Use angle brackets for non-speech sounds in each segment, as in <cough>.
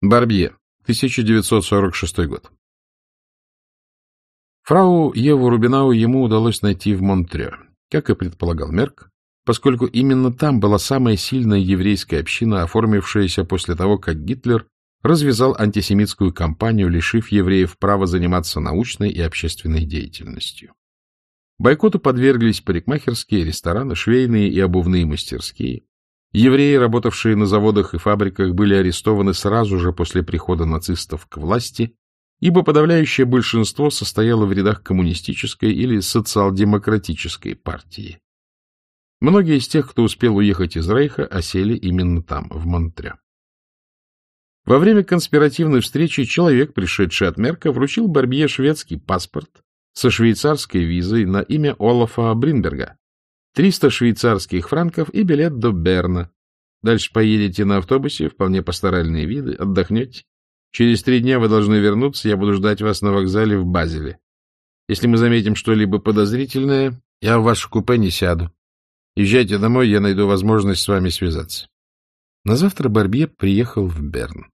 Барбье, 1946 год. Фрау Еву Рубинау ему удалось найти в Монтре, как и предполагал Мерк, поскольку именно там была самая сильная еврейская община, оформившаяся после того, как Гитлер развязал антисемитскую кампанию, лишив евреев права заниматься научной и общественной деятельностью. Бойкоту подверглись парикмахерские, рестораны, швейные и обувные мастерские, Евреи, работавшие на заводах и фабриках, были арестованы сразу же после прихода нацистов к власти, ибо подавляющее большинство состояло в рядах коммунистической или социал-демократической партии. Многие из тех, кто успел уехать из Рейха, осели именно там, в Монтре. Во время конспиративной встречи человек, пришедший от Мерка, вручил Барбье шведский паспорт со швейцарской визой на имя Олафа Бринберга, 300 швейцарских франков и билет до Берна. Дальше поедете на автобусе, вполне пасторальные виды, отдохнете. Через три дня вы должны вернуться, я буду ждать вас на вокзале в Базеле. Если мы заметим что-либо подозрительное, я в ваше купе не сяду. Езжайте домой, я найду возможность с вами связаться. На завтра Барбье приехал в Берн.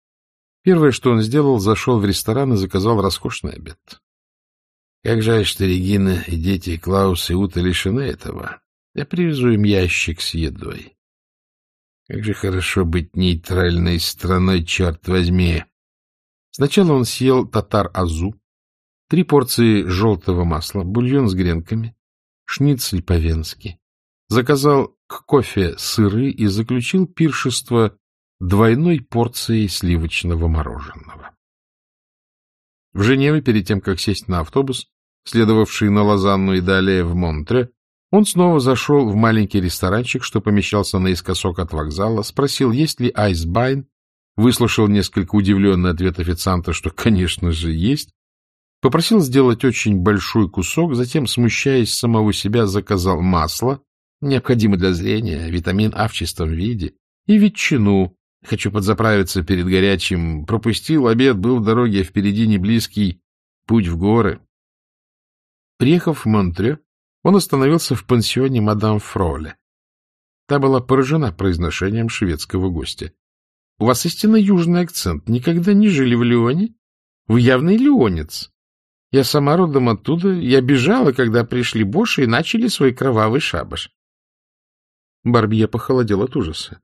Первое, что он сделал, зашел в ресторан и заказал роскошный обед. Как жаль, что Регина и дети Клаус и Ута лишены этого. Я привезу им ящик с едой. Как же хорошо быть нейтральной страной, черт возьми! Сначала он съел татар-азу, три порции желтого масла, бульон с гренками, шницель по-венски, заказал к кофе сыры и заключил пиршество двойной порцией сливочного мороженого. В Женеве, перед тем, как сесть на автобус, следовавший на Лозанну и далее в Монтре, он снова зашел в маленький ресторанчик, что помещался наискосок от вокзала, спросил, есть ли айсбайн, выслушал несколько удивленный ответ официанта, что, конечно же, есть, попросил сделать очень большой кусок, затем, смущаясь самого себя, заказал масло, необходимо для зрения, витамин А в чистом виде, и ветчину. Хочу подзаправиться перед горячим. Пропустил обед, был в дороге, впереди не близкий путь в горы. Приехав в Монтре, он остановился в пансионе мадам Фроле. Та была поражена произношением шведского гостя. — У вас истинно южный акцент. Никогда не жили в Лионе? Вы явный леонец. Я сама родом оттуда. Я бежала, когда пришли Боши и начали свой кровавый шабаш. Барбье похолодел от ужаса.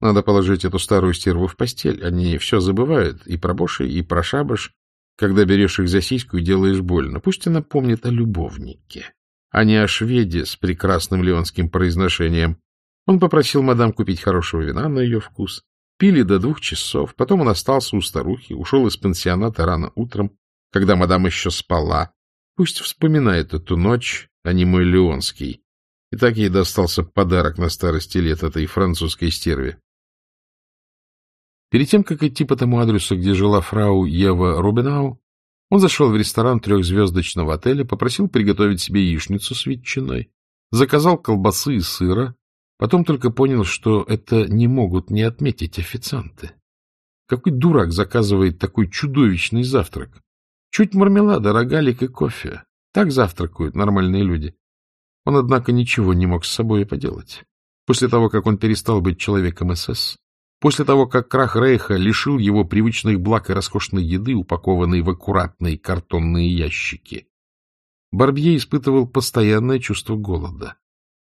Надо положить эту старую стерву в постель. Они все забывают, и про Боши, и про шабаш. Когда берешь их за сиську и делаешь больно, пусть она помнит о любовнике а не о шведе с прекрасным леонским произношением. Он попросил мадам купить хорошего вина на ее вкус. Пили до двух часов, потом он остался у старухи, ушел из пансионата рано утром, когда мадам еще спала. Пусть вспоминает эту ночь, а не мой леонский. И так ей достался подарок на старости лет этой французской стерве. Перед тем, как идти по тому адресу, где жила фрау Ева Рубинау, он зашел в ресторан трехзвездочного отеля, попросил приготовить себе яичницу с ветчиной, заказал колбасы и сыра, потом только понял, что это не могут не отметить официанты. Какой дурак заказывает такой чудовищный завтрак? Чуть мармелада, рогалик и кофе. Так завтракают нормальные люди. Он, однако, ничего не мог с собой поделать. После того, как он перестал быть человеком СС, После того, как крах Рейха лишил его привычных благ и роскошной еды, упакованной в аккуратные картонные ящики, Барбье испытывал постоянное чувство голода,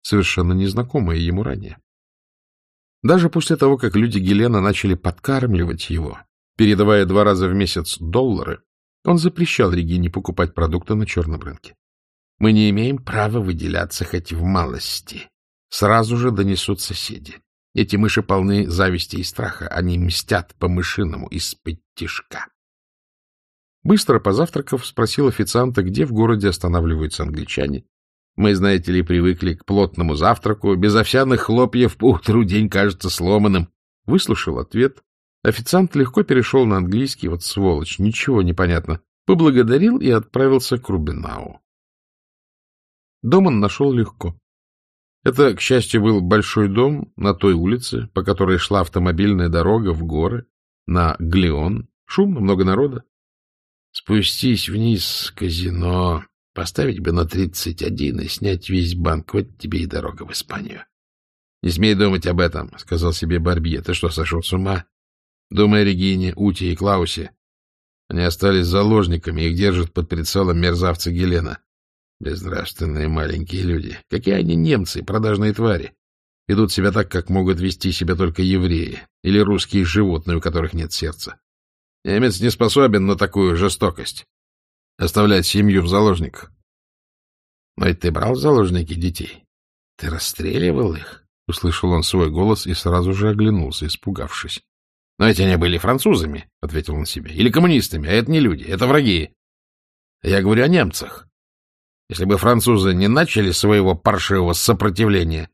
совершенно незнакомое ему ранее. Даже после того, как люди Гелена начали подкармливать его, передавая два раза в месяц доллары, он запрещал Регине покупать продукты на черном рынке. Мы не имеем права выделяться хоть в малости. Сразу же донесут соседи. Эти мыши полны зависти и страха. Они мстят по-мышиному из-под тишка. Быстро позавтракав, спросил официанта, где в городе останавливаются англичане. Мы, знаете ли, привыкли к плотному завтраку. Без овсяных хлопьев поутру день кажется сломанным. Выслушал ответ. Официант легко перешел на английский. Вот сволочь, ничего не понятно. Поблагодарил и отправился к Рубинау. Дом он нашел легко. Это, к счастью, был большой дом на той улице, по которой шла автомобильная дорога в горы, на Глеон. Шумно, много народа. Спустись вниз, казино, поставить бы на тридцать один и снять весь банк. Вот тебе и дорога в Испанию. — Не смей думать об этом, — сказал себе Барбье. — Ты что, сошел с ума? Думай о Регине, Уте и Клаусе. Они остались заложниками, их держат под прицелом мерзавца Гелена. Безнравственные маленькие люди. Какие они немцы, продажные твари. Ведут себя так, как могут вести себя только евреи или русские животные, у которых нет сердца. Немец не способен на такую жестокость. Оставлять семью в заложниках. Но ведь ты брал в заложники детей. Ты расстреливал их? Услышал он свой голос и сразу же оглянулся, испугавшись. — Но эти они были французами, — ответил он себе, — или коммунистами, а это не люди, это враги. Я говорю о немцах. Если бы французы не начали своего паршивого сопротивления,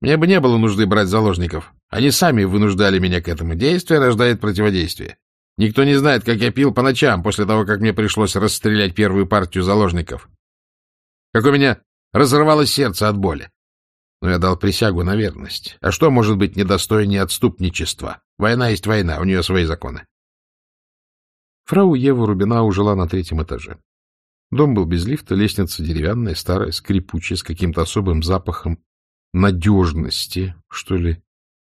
мне бы не было нужды брать заложников. Они сами вынуждали меня к этому. Действие рождает противодействие. Никто не знает, как я пил по ночам после того, как мне пришлось расстрелять первую партию заложников. Как у меня разорвалось сердце от боли. Но я дал присягу на верность. А что может быть недостойнее отступничества? Война есть война, у нее свои законы. Фрау Ева Рубинау жила на третьем этаже. Дом был без лифта, лестница деревянная, старая, скрипучая, с каким-то особым запахом надежности, что ли.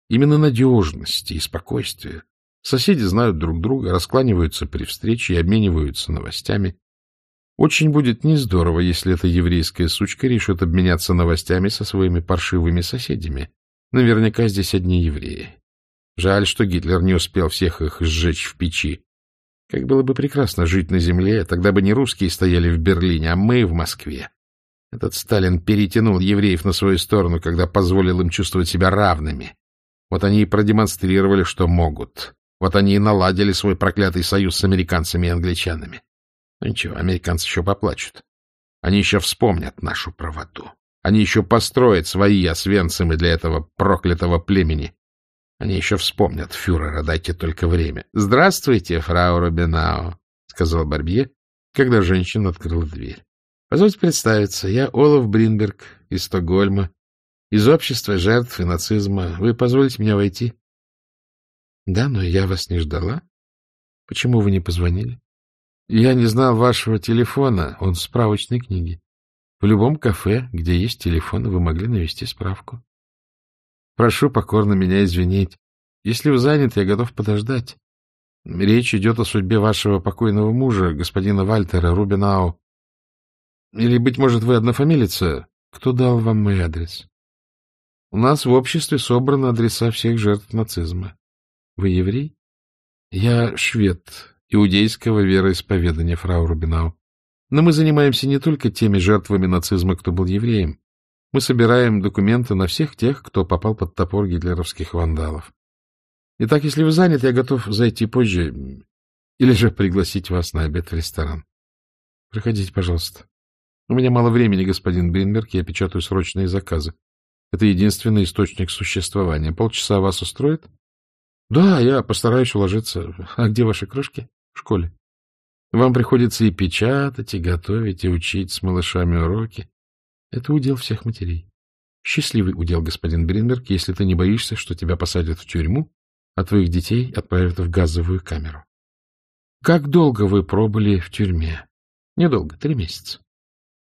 Именно надежности и спокойствия. Соседи знают друг друга, раскланиваются при встрече и обмениваются новостями. Очень будет не здорово, если эта еврейская сучка решит обменяться новостями со своими паршивыми соседями. Наверняка здесь одни евреи. Жаль, что Гитлер не успел всех их сжечь в печи. Как было бы прекрасно жить на земле, тогда бы не русские стояли в Берлине, а мы в Москве. Этот Сталин перетянул евреев на свою сторону, когда позволил им чувствовать себя равными. Вот они и продемонстрировали, что могут. Вот они и наладили свой проклятый союз с американцами и англичанами. Ну ничего, американцы еще поплачут. Они еще вспомнят нашу правоту. Они еще построят свои освенцимы для этого проклятого племени. Они еще вспомнят фюрера, дайте только время. — Здравствуйте, фрау Робинау, — сказал Барбье, когда женщина открыла дверь. — Позвольте представиться, я Олаф Бринберг из Стокгольма, из общества жертв и нацизма. Вы позволите мне войти? — Да, но я вас не ждала. Почему вы не позвонили? — Я не знал вашего телефона, он в справочной книге. В любом кафе, где есть телефон, вы могли навести справку. Прошу покорно меня извинить. Если вы заняты, я готов подождать. Речь идет о судьбе вашего покойного мужа, господина Вальтера Рубинау. Или, быть может, вы однофамилица? Кто дал вам мой адрес? У нас в обществе собраны адреса всех жертв нацизма. Вы еврей? Я швед, иудейского вероисповедания, фрау Рубинау. Но мы занимаемся не только теми жертвами нацизма, кто был евреем. Мы собираем документы на всех тех, кто попал под топор гитлеровских вандалов. Итак, если вы заняты, я готов зайти позже или же пригласить вас на обед в ресторан. Приходите, пожалуйста. У меня мало времени, господин Бринберг, я печатаю срочные заказы. Это единственный источник существования. Полчаса вас устроит? Да, я постараюсь уложиться. А где ваши кружки? В школе. Вам приходится и печатать, и готовить, и учить с малышами уроки. Это удел всех матерей. Счастливый удел, господин Бринберг, если ты не боишься, что тебя посадят в тюрьму, а твоих детей отправят в газовую камеру. Как долго вы пробыли в тюрьме? Недолго, три месяца.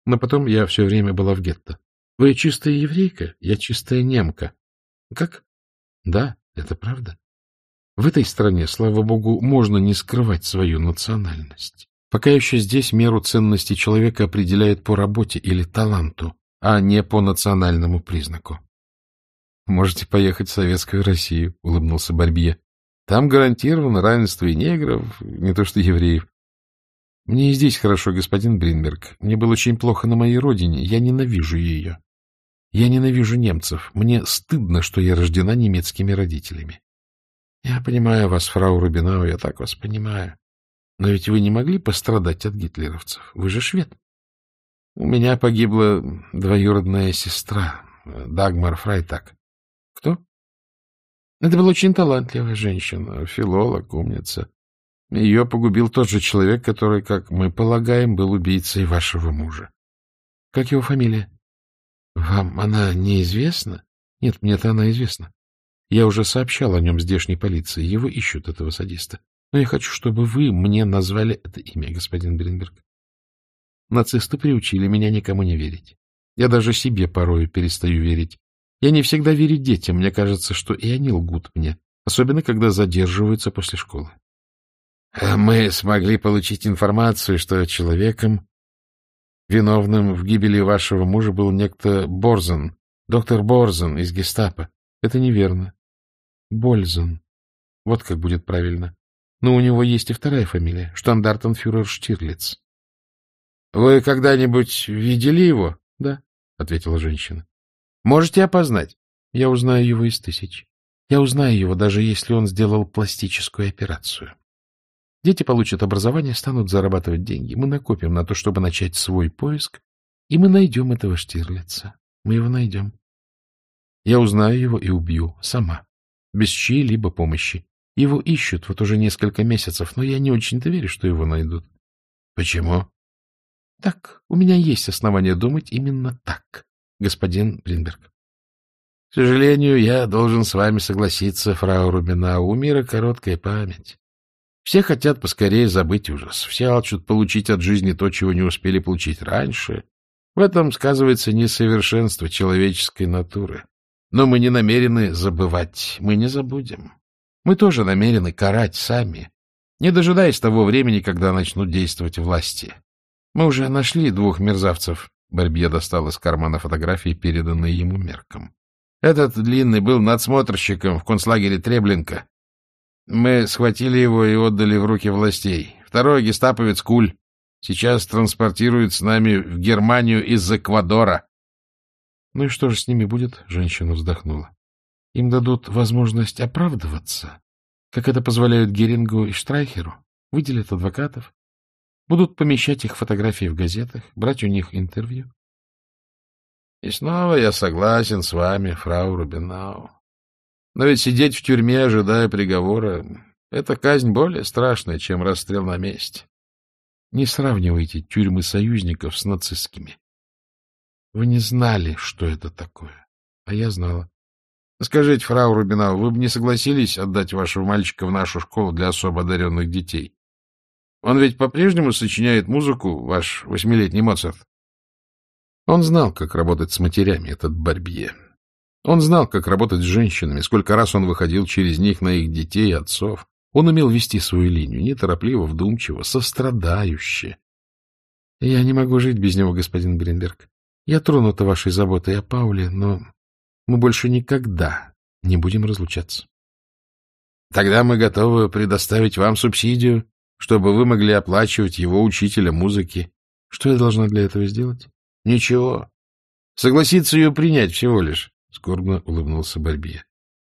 Но потом я все время была в гетто. Вы чистая еврейка, я чистая немка. Как? Да, это правда. В этой стране, слава богу, можно не скрывать свою национальность. Пока еще здесь меру ценности человека определяет по работе или таланту, а не по национальному признаку. — Можете поехать в Советскую Россию, — улыбнулся Барбье. — Там гарантировано равенство и негров, не то что евреев. Мне и здесь хорошо, господин Бринберг. Мне было очень плохо на моей родине. Я ненавижу ее. Я ненавижу немцев. Мне стыдно, что я рождена немецкими родителями. Я понимаю вас, фрау Рубинау, я так вас понимаю. Но ведь вы не могли пострадать от гитлеровцев. Вы же швед. У меня погибла двоюродная сестра, Дагмар Фрайтак. Кто? Это была очень талантливая женщина, филолог, умница. Ее погубил тот же человек, который, как мы полагаем, был убийцей вашего мужа. Как его фамилия? Вам она неизвестна? Нет, мне-то она известна. Я уже сообщал о нем здешней полиции. Его ищут, этого садиста. Но я хочу, чтобы вы мне назвали это имя, господин Беренберг. Нацисты приучили меня никому не верить. Я даже себе порою перестаю верить. Я не всегда верю детям. Мне кажется, что и они лгут мне, особенно когда задерживаются после школы. А мы смогли получить информацию, что человеком, виновным в гибели вашего мужа, был некто Борзен, доктор Борзен из гестапо. Это неверно. Бользен. Вот как будет правильно. Но у него есть и вторая фамилия — штандартенфюрер Штирлиц. — Вы когда-нибудь видели его? — Да, — ответила женщина. — Можете опознать? Я узнаю его из тысяч. Я узнаю его, даже если он сделал пластическую операцию. Дети получат образование, станут зарабатывать деньги. Мы накопим на то, чтобы начать свой поиск, и мы найдем этого Штирлица. Мы его найдем. Я узнаю его и убью сама, без чьей-либо помощи. Его ищут вот уже несколько месяцев, но я не очень-то верю, что его найдут. — Почему? — Так, у меня есть основания думать именно так, господин Блинберг. — К сожалению, я должен с вами согласиться, фрау Рубина, у мира короткая память. Все хотят поскорее забыть ужас, все алчут получить от жизни то, чего не успели получить раньше. В этом сказывается несовершенство человеческой натуры. Но мы не намерены забывать, мы не забудем. Мы тоже намерены карать сами, не дожидаясь того времени, когда начнут действовать власти. Мы уже нашли двух мерзавцев. Барбье достал из кармана фотографии, переданные ему мерком. Этот длинный был надсмотрщиком в концлагере Треблинка. Мы схватили его и отдали в руки властей. Второй гестаповец Куль сейчас транспортирует с нами в Германию из Эквадора. — Ну и что же с ними будет? — женщина вздохнула. Им дадут возможность оправдываться, как это позволяют Герингу и Штрайхеру, выделят адвокатов, будут помещать их фотографии в газетах, брать у них интервью. И снова я согласен с вами, фрау Рубинау. Но ведь сидеть в тюрьме, ожидая приговора, это казнь более страшная, чем расстрел на месте. Не сравнивайте тюрьмы союзников с нацистскими. Вы не знали, что это такое, а я знала. Скажите, фрау Рубинау, вы бы не согласились отдать вашего мальчика в нашу школу для особо одаренных детей? Он ведь по-прежнему сочиняет музыку, ваш восьмилетний Моцарт. Он знал, как работать с матерями, этот Барбье. Он знал, как работать с женщинами, сколько раз он выходил через них на их детей и отцов. Он умел вести свою линию, неторопливо, вдумчиво, сострадающе. Я не могу жить без него, господин Гринберг. Я тронута вашей заботой о Пауле, но мы больше никогда не будем разлучаться. Тогда мы готовы предоставить вам субсидию, чтобы вы могли оплачивать его учителя музыки. Что я должна для этого сделать? Ничего. Согласиться ее принять всего лишь, — скорбно улыбнулся Барбия.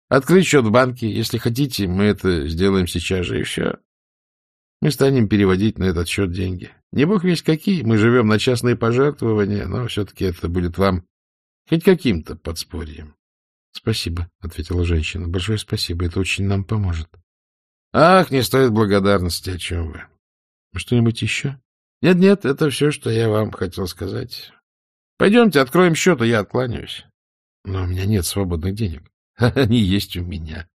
Открыть счет в банке, если хотите, мы это сделаем сейчас же, и все. Мы станем переводить на этот счет деньги. Не бог весь какие, мы живем на частные пожертвования, но все-таки это будет вам Хоть каким-то подспорьем. — Спасибо, — ответила женщина. — Большое спасибо, это очень нам поможет. — Ах, не стоит благодарности, о чем вы. — Что-нибудь еще? Нет, — Нет-нет, это все, что я вам хотел сказать. Пойдемте, откроем счет, и я откланяюсь. — Но у меня нет свободных денег. <laughs> — Они есть у меня.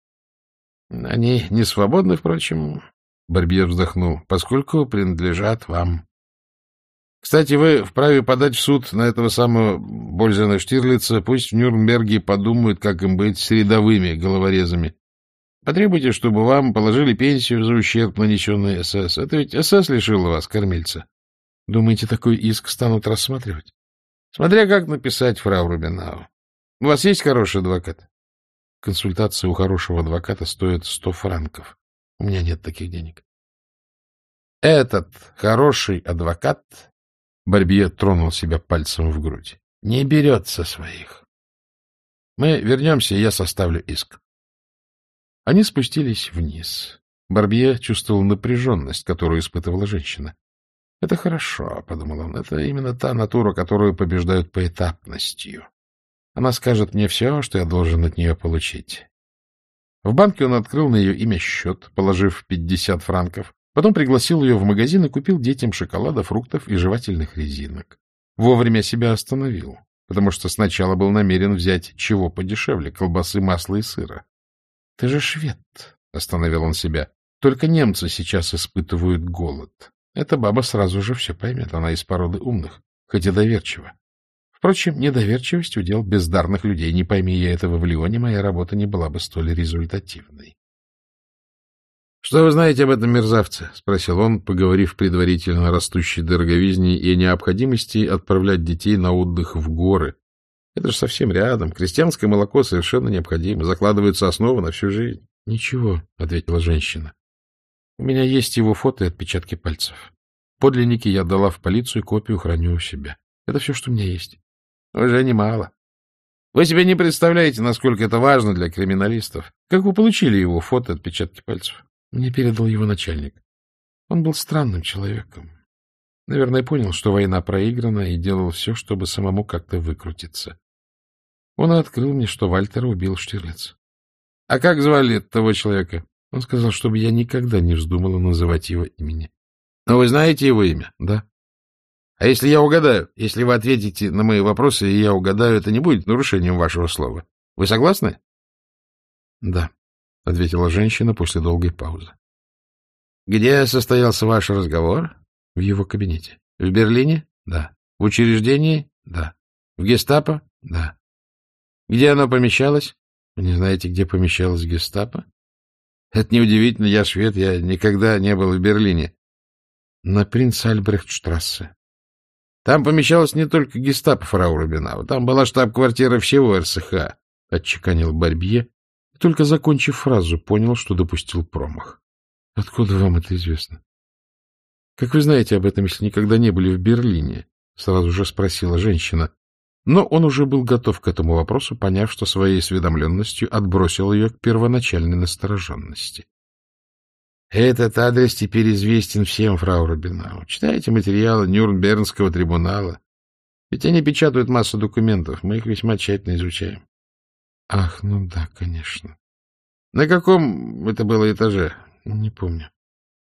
— Они не свободны, впрочем, — Барбьер вздохнул, — поскольку принадлежат вам. Кстати, вы вправе подать в суд на этого самого Бользена Штирлица. Пусть в Нюрнберге подумают, как им быть с рядовыми головорезами. Потребуйте, чтобы вам положили пенсию за ущерб, нанесенный СС. Это ведь СС лишила вас, кормильца. Думаете, такой иск станут рассматривать? Смотря как написать, фрау Рубинау. У вас есть хороший адвокат? Консультация у хорошего адвоката стоит сто франков. У меня нет таких денег. Этот хороший адвокат Барбье тронул себя пальцем в грудь. — Не берется своих. Мы вернемся, я составлю иск. Они спустились вниз. Барбье чувствовал напряженность, которую испытывала женщина. — Это хорошо, — подумал он, — это именно та натура, которую побеждают поэтапностью. Она скажет мне все, что я должен от нее получить. В банке он открыл на ее имя счет, положив пятьдесят франков, Потом пригласил ее в магазин и купил детям шоколада, фруктов и жевательных резинок. Вовремя себя остановил, потому что сначала был намерен взять чего подешевле — колбасы, масла и сыра. — Ты же швед, — остановил он себя. — Только немцы сейчас испытывают голод. Эта баба сразу же все поймет, она из породы умных, хоть и доверчива. Впрочем, недоверчивость удел бездарных людей. Не пойми я этого в Лионе, моя работа не была бы столь результативной. — Что вы знаете об этом мерзавце? — спросил он, поговорив предварительно о растущей дороговизне и необходимости отправлять детей на отдых в горы. Это же совсем рядом. Крестьянское молоко совершенно необходимо. Закладывается основа на всю жизнь. — Ничего, — ответила женщина. — У меня есть его фото и отпечатки пальцев. Подлинники я отдала в полицию, копию храню у себя. Это все, что у меня есть. — Уже немало. Вы себе не представляете, насколько это важно для криминалистов. Как вы получили его фото и отпечатки пальцев? Мне передал его начальник. Он был странным человеком. Наверное, понял, что война проиграна, и делал все, чтобы самому как-то выкрутиться. Он открыл мне, что Вальтера убил Штирлиц. — А как звали того человека? Он сказал, чтобы я никогда не вздумала называть его имени. — Но вы знаете его имя? — Да. — А если я угадаю? Если вы ответите на мои вопросы, и я угадаю, это не будет нарушением вашего слова. Вы согласны? — Да. — ответила женщина после долгой паузы. — Где состоялся ваш разговор? — В его кабинете. — В Берлине? — Да. — В учреждении? — Да. — В гестапо? — Да. — Где оно помещалось? — Вы не знаете, где помещалось гестапо? — Это неудивительно, я швед, я никогда не был в Берлине. — На принц Альбрехтштрассе. — Там помещалось не только гестапо, фрау Рубинау, там была штаб-квартира всего РСХ, — отчеканил Барбье, только закончив фразу, понял, что допустил промах. — Откуда вам это известно? — Как вы знаете об этом, если никогда не были в Берлине? — сразу же спросила женщина. Но он уже был готов к этому вопросу, поняв, что своей осведомленностью отбросил ее к первоначальной настороженности. — Этот адрес теперь известен всем, фрау Робинау. Читайте материалы Нюрнбернского трибунала. Ведь они печатают массу документов, мы их весьма тщательно изучаем. Ах, ну да, конечно. На каком это было этаже? Не помню.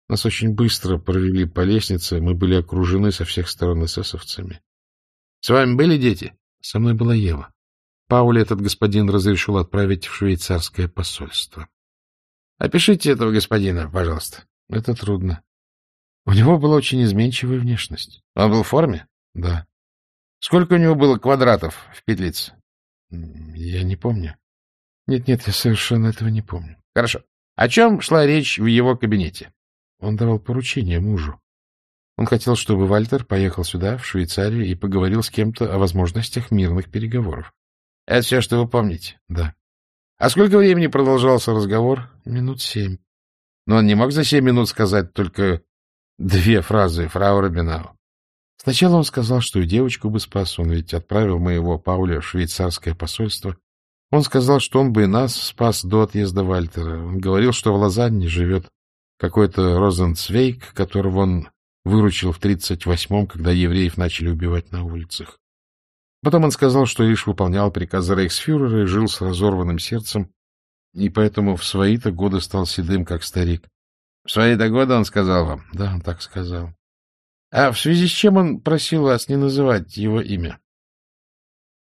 Нас очень быстро провели по лестнице, мы были окружены со всех сторон эсэсовцами. С вами были дети? Со мной была Ева. Пауля этот господин разрешил отправить в швейцарское посольство. Опишите этого господина, пожалуйста. Это трудно. У него была очень изменчивая внешность. Он был в форме? Да. Сколько у него было квадратов в петлице? Я не помню. Нет-нет, я совершенно этого не помню. Хорошо. О чем шла речь в его кабинете? Он давал поручение мужу. Он хотел, чтобы Вальтер поехал сюда, в Швейцарию, и поговорил с кем-то о возможностях мирных переговоров. Это все, что вы помните? Да. А сколько времени продолжался разговор? Минут семь. Но он не мог за семь минут сказать только две фразы, фрау Робинау. Сначала он сказал, что и девочку бы спас, он ведь отправил моего Пауля в швейцарское посольство. Он сказал, что он бы и нас спас до отъезда Вальтера. Он говорил, что в Лозанне живет какой-то Розенцвейк, которого он выручил в 38-м, когда евреев начали убивать на улицах. Потом он сказал, что лишь выполнял приказы рейхсфюрера и жил с разорванным сердцем, и поэтому в свои-то годы стал седым, как старик. — В свои-то годы он сказал вам? — Да, он так сказал. А в связи с чем он просил вас не называть его имя?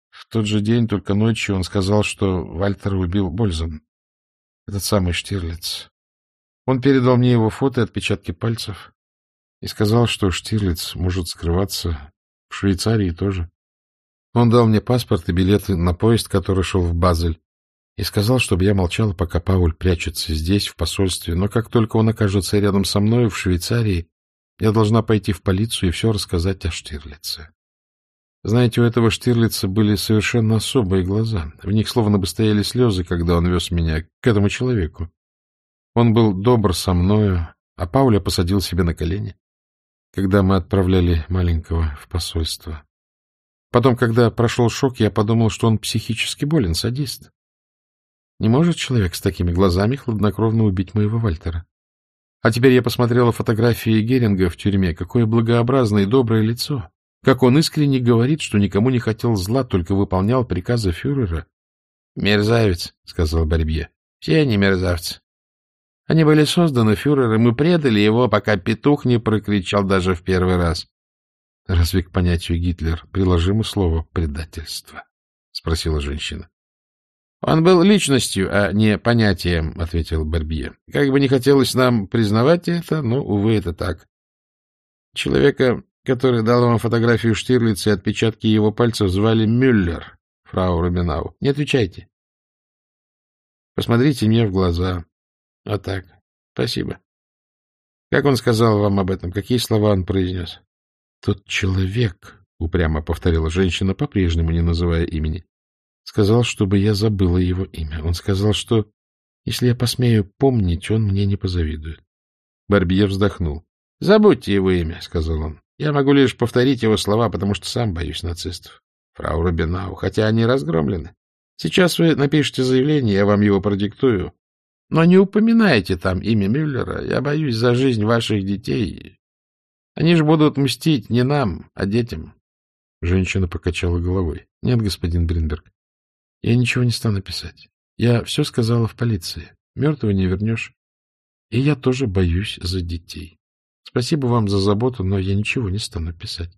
В тот же день, только ночью, он сказал, что Вальтер убил Бользан. Этот самый Штирлиц. Он передал мне его фото и отпечатки пальцев и сказал, что Штирлиц может скрываться в Швейцарии тоже. Он дал мне паспорт и билеты на поезд, который шел в Базель, и сказал, чтобы я молчал, пока Пауль прячется здесь, в посольстве, но как только он окажется рядом со мной в Швейцарии, я должна пойти в полицию и все рассказать о Штирлице. Знаете, у этого Штирлица были совершенно особые глаза. В них словно бы стояли слезы, когда он вез меня к этому человеку. Он был добр со мною, а Пауля посадил себе на колени, когда мы отправляли маленького в посольство. Потом, когда прошел шок, я подумал, что он психически болен, садист. Не может человек с такими глазами хладнокровно убить моего Вальтера? А теперь я посмотрела фотографии Геринга в тюрьме. Какое благообразное и доброе лицо. Как он искренне говорит, что никому не хотел зла, только выполнял приказы фюрера. — Мерзавец, — сказал Барбье. — Все они мерзавцы. Они были созданы фюрером и предали его, пока петух не прокричал даже в первый раз. — Разве к понятию Гитлер приложимо слово «предательство»? — спросила женщина. — Он был личностью, а не понятием, — ответил Барбье. — Как бы не хотелось нам признавать это, но, увы, это так. Человека, который дал вам фотографию Штирлица и отпечатки его пальцев, звали Мюллер, фрау Рубинау. Не отвечайте. Посмотрите мне в глаза. Вот так. — Спасибо. — Как он сказал вам об этом? Какие слова он произнес? — Тот человек, — упрямо повторила женщина, по-прежнему не называя имени, — сказал, чтобы я забыла его имя. Он сказал, что если я посмею помнить, он мне не позавидует. Барбье вздохнул. — Забудьте его имя, — сказал он. — Я могу лишь повторить его слова, потому что сам боюсь нацистов. Фрау Робинау, хотя они разгромлены. Сейчас вы напишите заявление, я вам его продиктую. Но не упоминайте там имя Мюллера. Я боюсь за жизнь ваших детей. Они же будут мстить не нам, а детям. Женщина покачала головой. — Нет, господин Бринберг, я ничего не стану писать. Я все сказала в полиции. Мертвого не вернешь. И я тоже боюсь за детей. Спасибо вам за заботу, но я ничего не стану писать.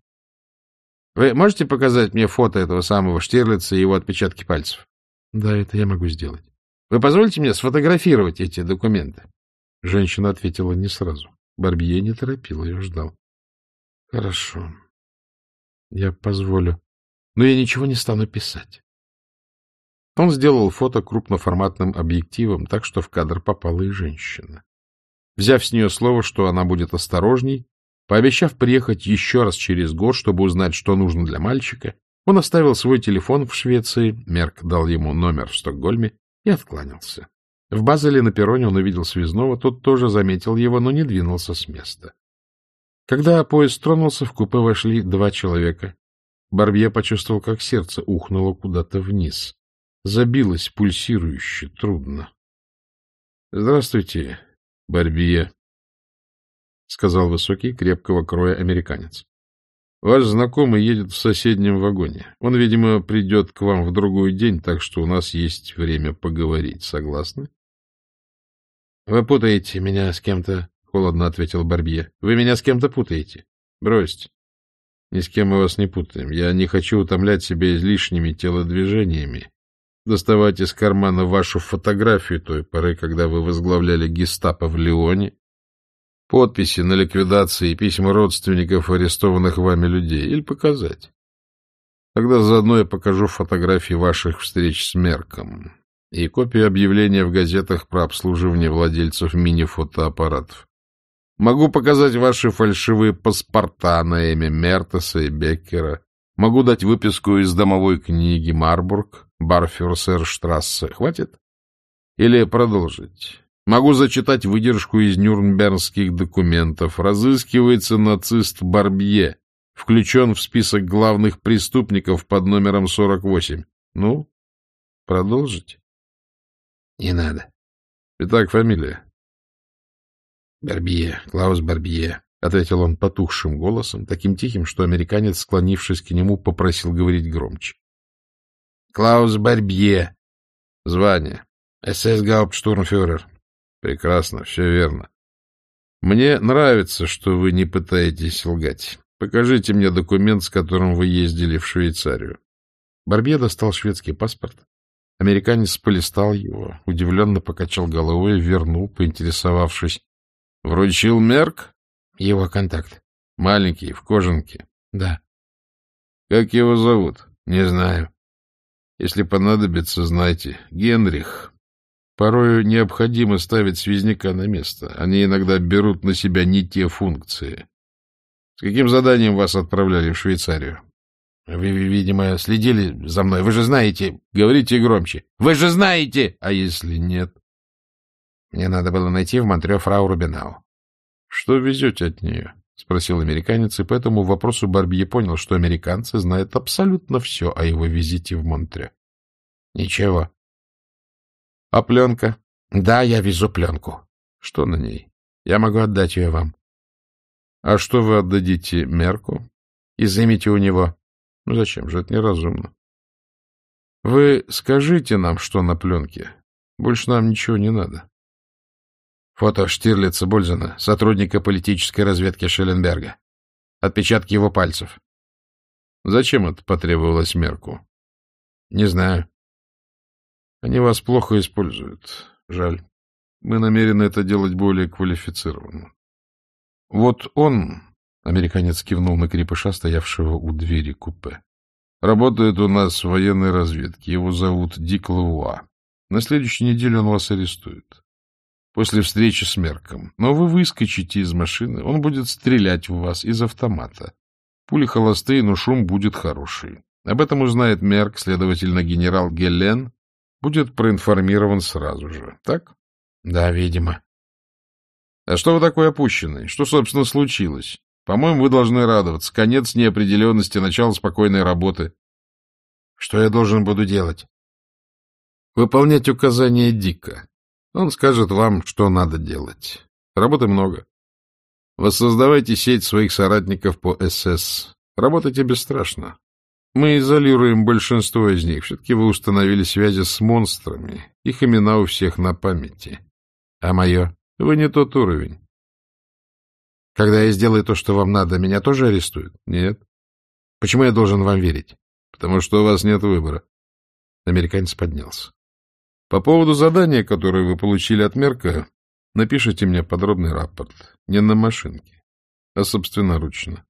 Вы можете показать мне фото этого самого Штирлица и его отпечатки пальцев? Да, это я могу сделать. Вы позволите мне сфотографировать эти документы? Женщина ответила не сразу. Барбье не торопил, ее ждал. Хорошо. Я позволю. Но я ничего не стану писать. Он сделал фото крупноформатным объективом, так что в кадр попала и женщина. Взяв с нее слово, что она будет осторожней, пообещав приехать еще раз через год, чтобы узнать, что нужно для мальчика, он оставил свой телефон в Швеции, Мерк дал ему номер в Стокгольме и откланялся. В Базеле на перроне он увидел связного, тот тоже заметил его, но не двинулся с места. Когда поезд тронулся, в купе вошли два человека. Барбье почувствовал, как сердце ухнуло куда-то вниз забилось пульсирующе, трудно. — Здравствуйте, Барбие, — сказал высокий, крепкого кроя американец. — Ваш знакомый едет в соседнем вагоне. Он, видимо, придет к вам в другой день, так что у нас есть время поговорить. Согласны? — Вы путаете меня с кем-то, — холодно ответил Барбье. — Вы меня с кем-то путаете. Бросьте. Ни с кем мы вас не путаем. Я не хочу утомлять себя излишними телодвижениями доставать из кармана вашу фотографию той поры, когда вы возглавляли гестапо в Лионе, подписи на ликвидации и письма родственников арестованных вами людей, или показать. Тогда заодно я покажу фотографии ваших встреч с Мерком и копию объявления в газетах про обслуживание владельцев мини-фотоаппаратов. Могу показать ваши фальшивые паспорта на имя Мертеса и Беккера. Могу дать выписку из домовой книги Марбург, Барфюрсерштрассе. Хватит? Или продолжить? Могу зачитать выдержку из нюрнбергских документов. Разыскивается нацист Барбье. Включен в список главных преступников под номером 48. Ну, продолжить? Не надо. Итак, фамилия. Барбье, Клаус Барбье, — ответил он потухшим голосом, таким тихим, что американец, склонившись к нему, попросил говорить громче. Клаус Барбье. Звание. СС-гауптштурмфюрер. Прекрасно, все верно. Мне нравится, что вы не пытаетесь лгать. Покажите мне документ, с которым вы ездили в Швейцарию. Барбье достал шведский паспорт. Американец полистал его, удивленно покачал головой и вернул, поинтересовавшись. — Вручил Мерк? — Его контакт. — Маленький, в кожанке? — Да. — Как его зовут? — Не знаю. Если понадобится, знайте, Генрих. Порою необходимо ставить связняка на место. Они иногда берут на себя не те функции. С каким заданием вас отправляли в Швейцарию? Вы, видимо, следили за мной. Вы же знаете. Говорите громче. Вы же знаете. А если нет? Мне надо было найти в Монтрео фрау Рубинау. Что везете от нее? — спросил американец, и по этому вопросу Барбье понял, что американцы знают абсолютно все о его визите в Монтре. — Ничего. — А пленка? — Да, я везу пленку. — Что на ней? Я могу отдать ее вам. — А что вы отдадите Мерку? — Изымите у него. — Ну зачем же, это неразумно. — Вы скажите нам, что на пленке. Больше нам ничего не надо. Фото Штирлица Бульзена, сотрудника политической разведки Шелленберга. Отпечатки его пальцев. Зачем это потребовалось Мерку? Не знаю. Они вас плохо используют. Жаль. Мы намерены это делать более квалифицированно. Вот он, американец кивнул на крепыша, стоявшего у двери купе, работает у нас в военной разведке. Его зовут Дик Лауа. На следующей неделе он вас арестует. после встречи с Мерком. Но вы выскочите из машины, он будет стрелять в вас из автомата. Пули холостые, но шум будет хороший. Об этом узнает Мерк, следовательно, генерал Гелен будет проинформирован сразу же. Так? Да, видимо. А что вы такой опущенный? Что, собственно, случилось? По-моему, вы должны радоваться. Конец неопределенности, начало спокойной работы. Что я должен буду делать? Выполнять указания Дика. Он скажет вам, что надо делать. Работы много. Воссоздавайте сеть своих соратников по СС. Работайте бесстрашно. Мы изолируем большинство из них. Все-таки вы установили связи с монстрами. Их имена у всех на памяти. А мое? Вы не тот уровень. Когда я сделаю то, что вам надо, меня тоже арестуют? Нет. Почему я должен вам верить? Потому что у вас нет выбора. Американец поднялся. По поводу задания, которое вы получили от Мерка, напишите мне подробный рапорт. Не на машинке, а собственноручно.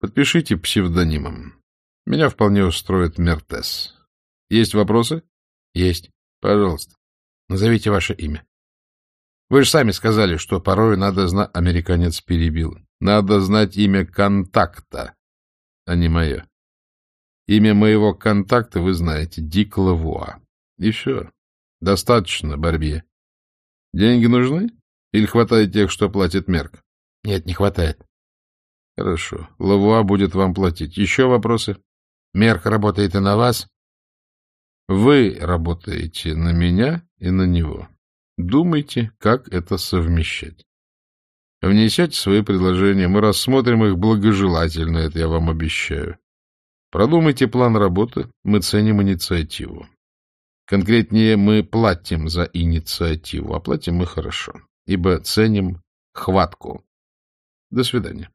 Подпишите псевдонимом. Меня вполне устроит Мертес. Есть вопросы? Есть. Пожалуйста. Назовите ваше имя. Вы же сами сказали, что порой надо знать... Американец перебил. Надо знать имя контакта, а не мое. Имя моего контакта вы знаете. Дик Лавуа. Все. Достаточно, Барбье. Деньги нужны? Или хватает тех, что платит Мерк? Нет, не хватает. Хорошо. Лавуа будет вам платить. Еще вопросы? Мерк работает и на вас? Вы работаете на меня и на него. Думайте, как это совмещать. Внесете свои предложения, мы рассмотрим их благожелательно, это я вам обещаю. Продумайте план работы, мы ценим инициативу. Конкретнее, мы платим за инициативу, а платим мы хорошо, ибо ценим хватку. До свидания.